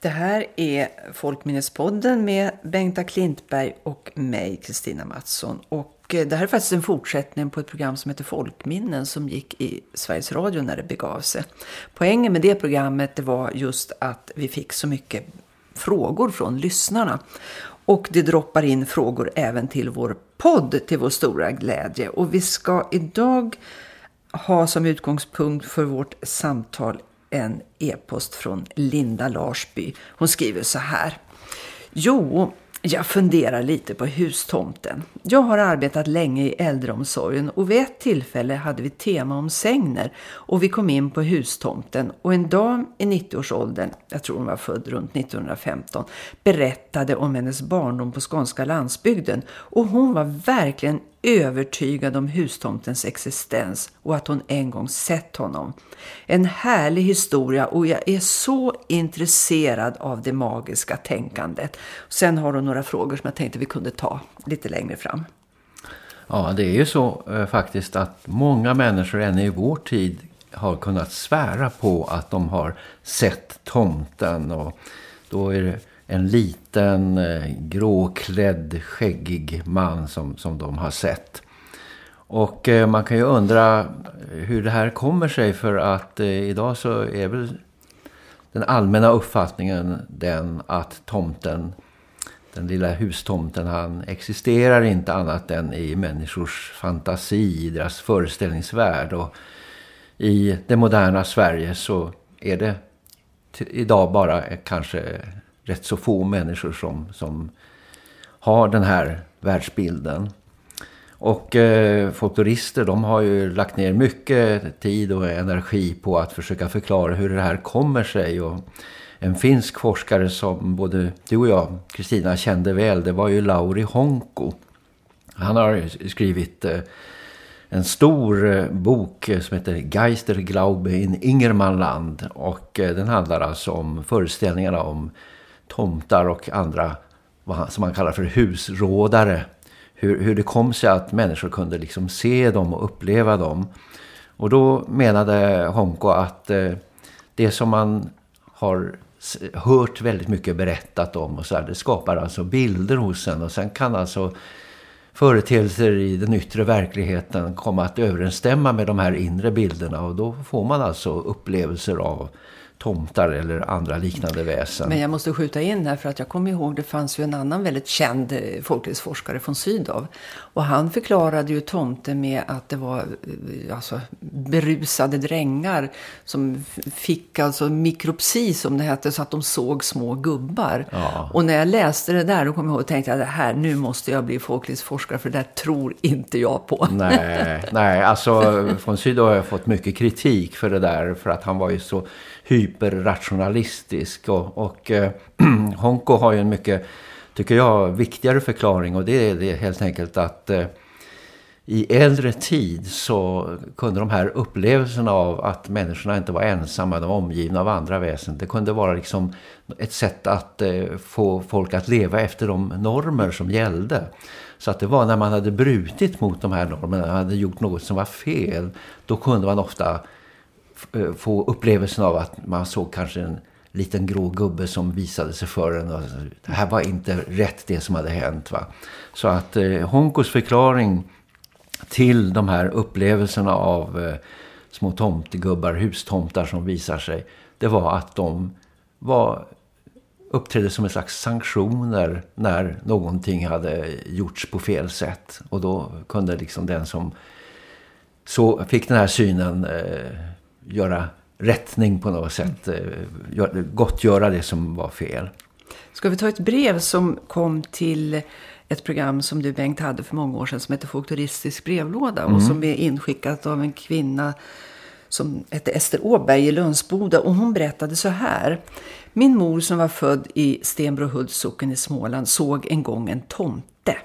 Det här är Folkminnespodden med Bengta Klintberg och mig, Kristina Mattsson. Och eh, det här är faktiskt en fortsättning på ett program som heter Folkminnen som gick i Sveriges Radio när det begav sig. Poängen med det programmet det var just att vi fick så mycket frågor från lyssnarna. Och det droppar in frågor även till vår podd till vår stora glädje. Och vi ska idag ha som utgångspunkt för vårt samtal en e-post från Linda Larsby. Hon skriver så här. Jo, jag funderar lite på hustomten. Jag har arbetat länge i äldreomsorgen och vid ett tillfälle hade vi tema om sängner och vi kom in på hustomten och en dam i 90-årsåldern, jag tror hon var född runt 1915, berättade om hennes barndom på skånska landsbygden och hon var verkligen övertygad om hustomtens existens och att hon en gång sett honom. En härlig historia och jag är så intresserad av det magiska tänkandet. Sen har hon några frågor som jag tänkte vi kunde ta lite längre fram. Ja, det är ju så eh, faktiskt att många människor ännu i vår tid har kunnat svära på att de har sett tomten och då är det en liten eh, gråklädd skäggig man som, som de har sett. Och eh, man kan ju undra hur det här kommer sig för att eh, idag så är väl den allmänna uppfattningen den att tomten, den lilla hustomten, han existerar inte annat än i människors fantasi, i deras föreställningsvärld. Och i det moderna Sverige så är det idag bara eh, kanske rätt så få människor som, som har den här världsbilden. Och eh, folklorister de har ju lagt ner mycket tid och energi på att försöka förklara hur det här kommer sig. Och en finsk forskare som både du och jag, Kristina, kände väl, det var ju Lauri Honko. Han har skrivit eh, en stor eh, bok som heter Geisterglaube in Ingermanland. Och eh, den handlar alltså om föreställningarna om tomtar och andra som man kallar för husrådare. Hur, hur det kom sig att människor kunde liksom se dem och uppleva dem. Och då menade Honko att eh, det som man har hört väldigt mycket berättat om och så här, det skapar alltså bilder hos en och sen kan alltså företeelser i den yttre verkligheten komma att överensstämma med de här inre bilderna och då får man alltså upplevelser av tomtar eller andra liknande väsen. Men jag måste skjuta in här för att jag kommer ihåg det fanns ju en annan väldigt känd eh, folklivsforskare från Sydav. Och han förklarade ju tomten med att det var eh, alltså, berusade drängar som fick alltså mikropsi som det hette så att de såg små gubbar. Ja. Och när jag läste det där då kom jag ihåg och tänkte att här, nu måste jag bli folklivsforskare för det där tror inte jag på. Nej, nej alltså från Sydav har jag fått mycket kritik för det där för att han var ju så hyperrationalistisk och, och eh, Honko har ju en mycket, tycker jag, viktigare förklaring och det är det helt enkelt att eh, i äldre tid så kunde de här upplevelserna av att människorna inte var ensamma, de var omgivna av andra väsen. Det kunde vara liksom ett sätt att eh, få folk att leva efter de normer som gällde. Så att det var när man hade brutit mot de här normerna, man hade gjort något som var fel, då kunde man ofta Eh, få upplevelsen av att man såg kanske en liten grå gubbe som visade sig för en. Och det här var inte rätt det som hade hänt. Va? Så att eh, Honkos förklaring till de här upplevelserna av eh, små tomtegubbar, hustomtar som visar sig. Det var att de var uppträdde som en slags sanktioner när någonting hade gjorts på fel sätt. Och då kunde liksom den som så fick den här synen eh, göra rättning på något sätt. Eh, gottgöra det som var fel. Ska vi ta ett brev som kom till ett program som du Bengt hade för många år sedan som heter Folkloristisk brevlåda mm. och som är inskickat av en kvinna som hette Ester Åberg i Lönsboda och hon berättade så här. Min mor som var född i Stenbrohults socken i Småland såg en gång en tomte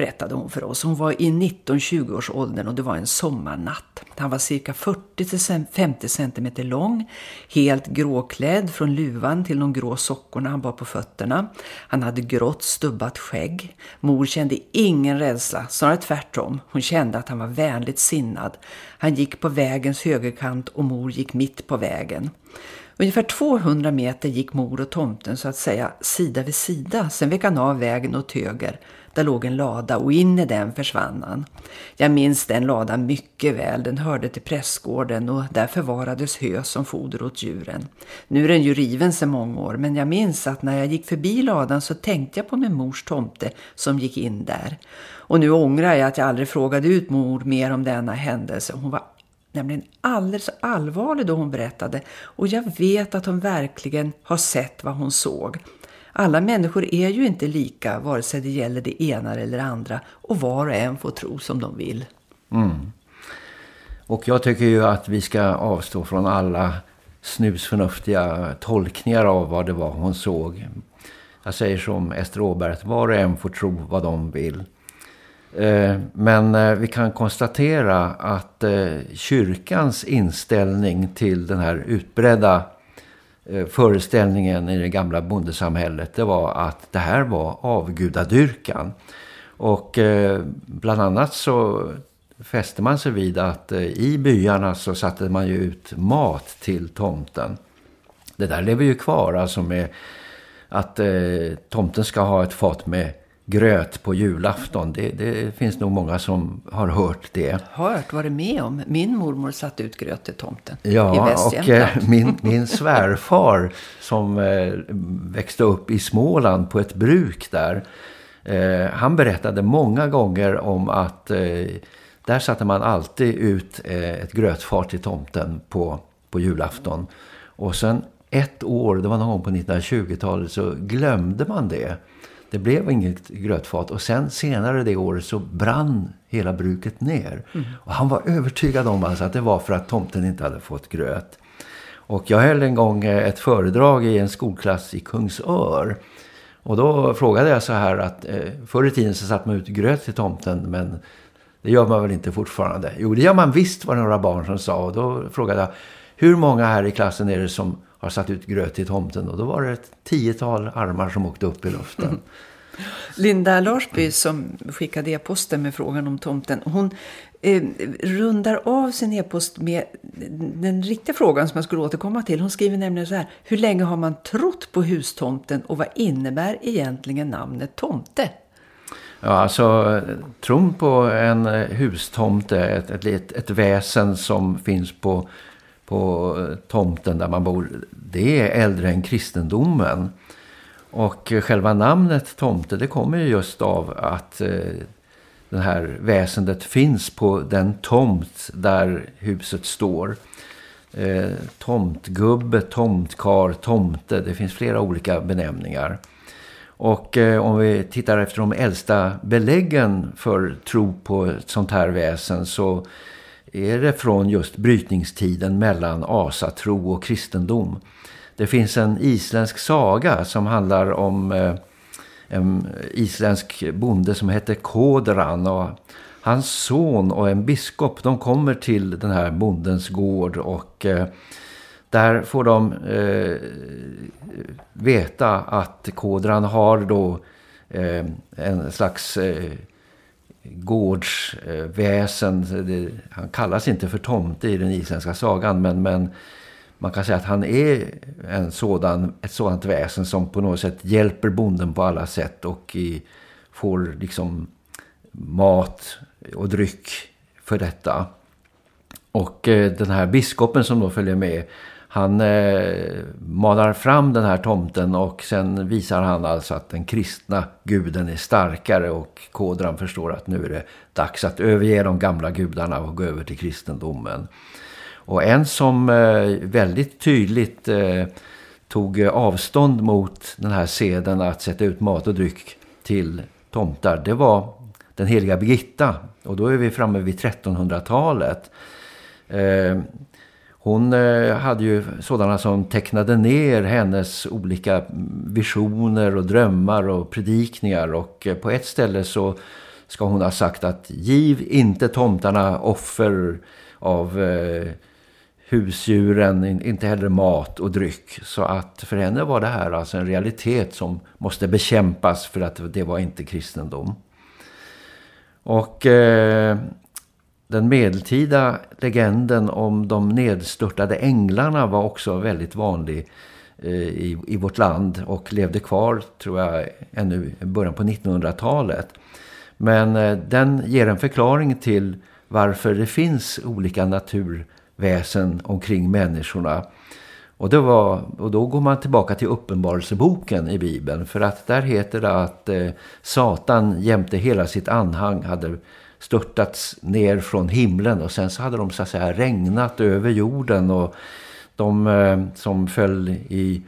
berättade hon för oss. Hon var i 19-20 års åldern och det var en sommarnatt. Han var cirka 40-50 cm lång, helt gråklädd från luvan till de grå sockorna han bar på fötterna. Han hade grått stubbat skägg. Mor kände ingen rädsla, snarare tvärtom. Hon kände att han var vänligt sinnad. Han gick på vägens högerkant och mor gick mitt på vägen. Ungefär 200 meter gick mor och tomten så att säga sida vid sida. Sen vek han av vägen åt höger. Där låg en lada och in i den försvann han. Jag minns den ladan mycket väl. Den hörde till prästgården och där förvarades hö som foder åt djuren. Nu är den ju riven sedan många år men jag minns att när jag gick förbi ladan så tänkte jag på min mors tomte som gick in där. Och nu ångrar jag att jag aldrig frågade ut mor mer om denna händelse. Hon var nämligen alldeles allvarlig då hon berättade och jag vet att hon verkligen har sett vad hon såg. Alla människor är ju inte lika vare sig det gäller det ena eller det andra och var och en får tro som de vill. Mm. Och jag tycker ju att vi ska avstå från alla snusförnuftiga tolkningar av vad det var hon såg. Jag säger som Ester Åberg att var och en får tro vad de vill. Eh, men eh, vi kan konstatera att eh, kyrkans inställning till den här utbredda Eh, föreställningen i det gamla bondesamhället det var att det här var avgudadyrkan. Och eh, bland annat så fäste man sig vid att eh, i byarna så satte man ju ut mat till tomten. Det där lever ju kvar alltså med att tomten ska ha ett fat med gröt på julafton. Det, det, finns nog många som har hört det. Hört, varit med om. Min mormor satt ut gröt till tomten ja, och eh, min, min svärfar som eh, växte upp i Småland på ett bruk där. Eh, han berättade många gånger om att eh, där satte man alltid ut ett grötfart till tomten på, på julafton. Och sen ett år, det var någon gång på 1920-talet, så glömde man det. Det blev inget grötfat och sen senare det året så brann hela bruket ner. Mm. Och han var övertygad om alltså att det var för att tomten inte hade fått gröt. Och jag höll en gång eh, ett föredrag i en skolklass i Kungsör. Och då frågade jag så här att eh, förr i tiden så satt man ut gröt till tomten men det gör man väl inte fortfarande. Jo det gör man visst var några barn som sa och då frågade jag hur många här i klassen är det som har satt ut gröt till tomten. Och då var det ett tiotal armar som åkte upp i luften. Linda Larsby som skickade e-posten med frågan om tomten. Hon eh, rundar av sin e-post med den riktiga frågan som jag skulle återkomma till. Hon skriver nämligen så här. Hur länge har man trott på hustomten och vad innebär egentligen namnet tomte? Ja, alltså tron på en hustomte, ett, ett, ett väsen som finns på på eh, tomten där man bor, det är äldre än kristendomen. Och eh, själva namnet tomte det kommer ju just av att eh, det här väsendet finns på den tomt där huset står. Eh, tomtgubbe, tomtkar, tomte, det finns flera olika benämningar. Och eh, om vi tittar efter de äldsta beläggen för tro på ett sånt här väsen så är det från just brytningstiden mellan asatro och kristendom. Det finns en isländsk saga som handlar om eh, en isländsk bonde som heter Kodran och hans son och en biskop de kommer till den här bondens gård och eh, där får de eh, veta att Kodran har då eh, en slags eh, gårdsväsen. han kallas inte för tomte i den isländska sagan men, men man kan säga att han är en sådan, ett sådant väsen som på något sätt hjälper bonden på alla sätt och i, får liksom mat och dryck för detta. Och eh, den här biskopen som då följer med han eh, manar fram den här tomten och sen visar han alltså att den kristna guden är starkare och Kodran förstår att nu är det dags att överge de gamla gudarna och gå över till kristendomen. Och en som eh, väldigt tydligt eh, tog avstånd mot den här seden att sätta ut mat och dryck till tomtar, det var den heliga Birgitta. Och då är vi framme vid 1300-talet. Hon eh, hade ju sådana som tecknade ner hennes olika visioner och drömmar och predikningar och eh, på ett ställe så ska hon ha sagt att giv inte tomtarna offer av eh, husdjuren, inte heller mat och dryck. Så att för henne var det här alltså en realitet som måste bekämpas för att det var inte kristendom. Och eh, den medeltida legenden om de nedstörtade änglarna var också väldigt vanlig eh, i, i vårt land och levde kvar tror jag ännu i början på 1900-talet. Men eh, den ger en förklaring till varför det finns olika naturväsen omkring människorna. Och, det var, och då går man tillbaka till uppenbarelseboken i Bibeln. För att där heter det att eh, Satan jämte hela sitt anhang hade störtats ner från himlen. Och sen så hade de så att säga regnat över jorden. Och de eh, som föll i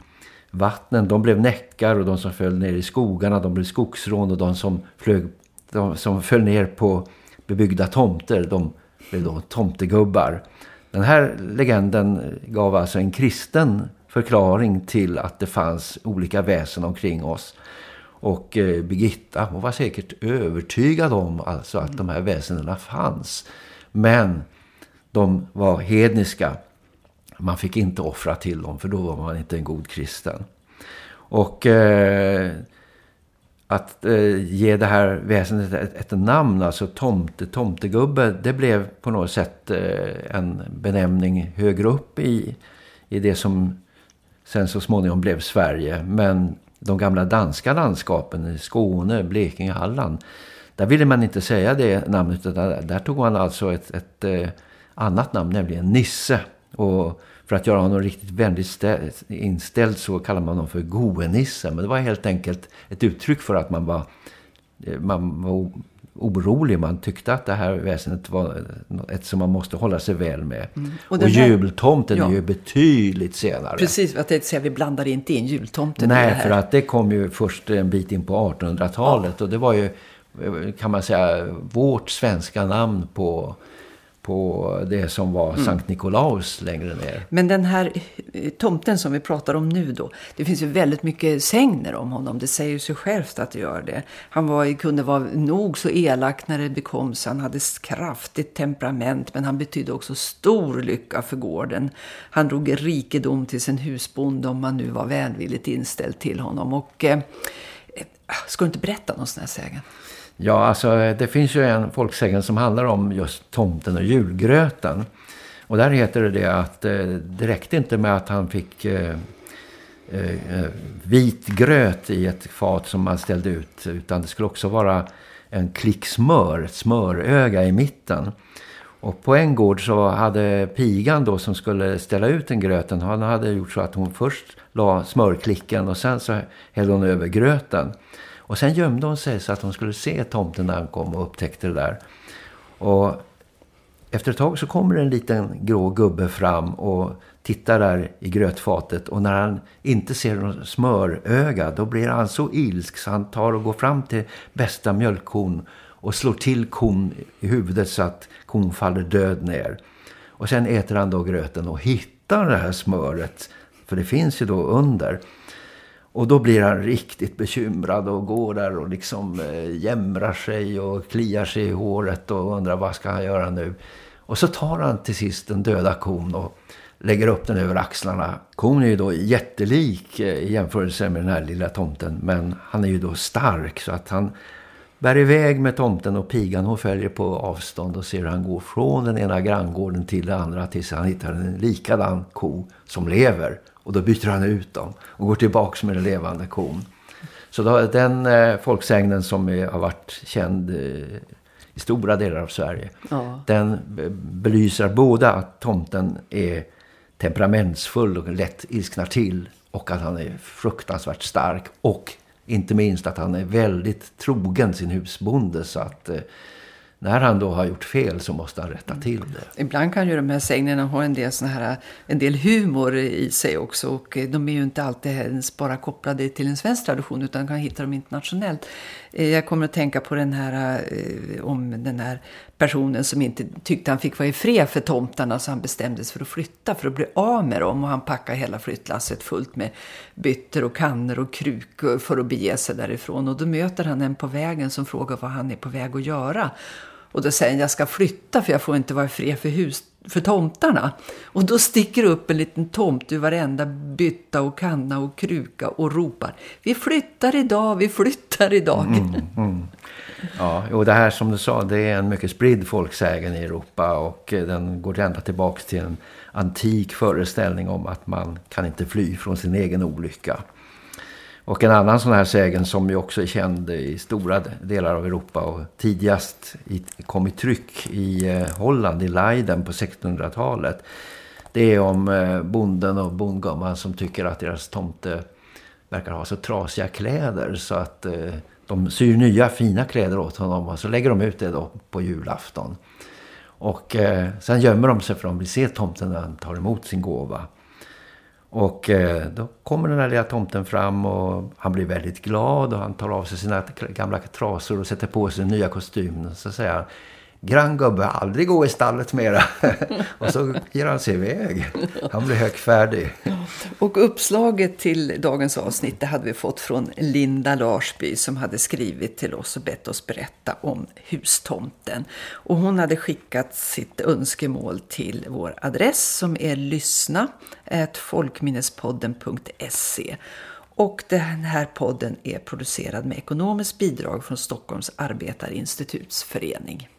vattnen, de blev näckar. Och de som föll ner i skogarna, de blev skogsrån. Och de som, flög, de som föll ner på bebyggda tomter, de blev då tomtegubbar. Den här legenden gav alltså en kristen förklaring till att det fanns olika väsen omkring oss. Och eh, Birgitta hon var säkert övertygad om alltså att de här väsendena fanns. Men de var hedniska. Man fick inte offra till dem för då var man inte en god kristen. Och eh, att eh, ge det här väsendet ett, ett, namn, alltså tomte, tomtegubbe, det blev på något sätt eh, en benämning högre upp i, i det som sen så småningom blev Sverige. Men de gamla danska landskapen i Skåne, Blekinge, Halland, där ville man inte säga det namnet utan där, där tog man alltså ett, ett eh, annat namn, nämligen Nisse. Och för att göra honom riktigt vänligt inställd så kallar man honom för Goenisse. Men det var helt enkelt ett uttryck för att man var, eh, man var orolig. Man tyckte att det här väsendet var ett som man måste hålla sig väl med. Mm. Och, och här, jultomten ja. är ju betydligt senare. Precis, jag tänkte säga vi blandar inte in jultomten Nej, för att det kom ju först en bit in på 1800-talet. Ja. Och det var ju, kan man säga, vårt svenska namn på på det som var mm. Sankt Nikolaus längre ner. Men den här eh, tomten som vi pratar om nu då, det finns ju väldigt mycket sägner om honom. Det säger sig självt att det gör det. Han var, kunde vara nog så elak när det bekom sig. Han hade kraftigt temperament men han betydde också stor lycka för gården. Han drog rikedom till sin husbonde om man nu var välvilligt inställd till honom. Och eh, eh ska du inte berätta någon sån här sägen? Ja, alltså det finns ju en folksägen som handlar om just tomten och julgröten. Och där heter det det att eh, det räckte inte med att han fick eh, eh, eh vit gröt i ett fat som man ställde ut. Utan det skulle också vara en klick smör, ett smöröga i mitten. Och på en gård så hade pigan då som skulle ställa ut den gröten. Han hade gjort så att hon först la smörklicken och sen så hällde hon över gröten. Och sen gömde hon sig så att hon skulle se tomten när han kom och upptäckte det där. Och efter ett tag så kommer en liten grå gubbe fram och tittar där i grötfatet. Och när han inte ser någon smöröga då blir han så ilsk så han tar och går fram till bästa mjölkkon och slår till kon i huvudet så att kon faller död ner. Och sen äter han då gröten och hittar det här smöret. För det finns ju då under. Och då blir han riktigt bekymrad och går där och liksom eh, jämrar sig och kliar sig i håret och undrar vad ska han göra nu. Och så tar han till sist den döda kon och lägger upp den över axlarna. Kon är ju då jättelik eh, i jämförelse med den här lilla tomten men han är ju då stark så att han bär iväg med tomten och pigan. Hon följer på avstånd och ser hur han går från den ena granngården till den andra tills han hittar en likadan ko som lever. Och då byter han ut dem och går tillbaka med den levande kon. Så då, den eh, folksägnen som är, har varit känd eh, i stora delar av Sverige. Ja. Den belyser både att tomten är temperamentsfull och lätt ilsknar till. Och att han är fruktansvärt stark. Och inte minst att han är väldigt trogen sin husbonde så att... Eh, när han då har gjort fel så måste han rätta till det. Ibland kan ju de här sägnerna ha en del, såna här, en del humor i sig också. Och eh, de är ju inte alltid ens bara kopplade till en svensk tradition utan kan hitta dem internationellt. Eh, jag kommer att tänka på den här, eh, om den här personen som inte tyckte han fick vara i fred för tomtarna så han bestämde sig för att flytta för att bli av med dem. Och han packade hela flyttlasset fullt med bytter och kannor och krukor för att bege sig därifrån. Och då möter han en på vägen som frågar vad han är på väg att göra. Och då säger han, jag ska flytta för jag får inte vara fri för, hus, för tomtarna. Och då sticker upp en liten tomt ur varenda bytta och kanna och kruka och ropar, vi flyttar idag, vi flyttar idag. Mm, mm. Ja, och det här som du sa, det är en mycket spridd folksägen i Europa och eh, den går ända tillbaka till en antik föreställning om att man kan inte fly från sin egen olycka. Och en annan sån här sägen som ju också är känd i stora delar av Europa och tidigast kom i tryck i eh, Holland, i Leiden på 1600-talet. Det är om eh, bonden och bondgumman som tycker att deras tomte verkar ha så trasiga kläder så att eh, de syr nya fina kläder åt honom och så lägger de ut det då på julafton. Och sen gömmer de sig för de vill se tomten när han tar emot sin gåva. Och eh, då kommer den här lilla tomten fram och han blir väldigt glad och han tar av sig sina gamla trasor och sätter på sig nya kostymen. Så säger han, granngubbe, aldrig gå i stallet mera. och så ger han sig iväg. Han blir högfärdig. Och uppslaget till dagens avsnitt det hade vi fått från Linda Larsby som hade skrivit till oss och bett oss berätta om hustomten. Och hon hade skickat sitt önskemål till vår adress som är lyssna folkminnespodden.se. Och den här podden är producerad med ekonomiskt bidrag från Stockholms arbetarinstitutsförening.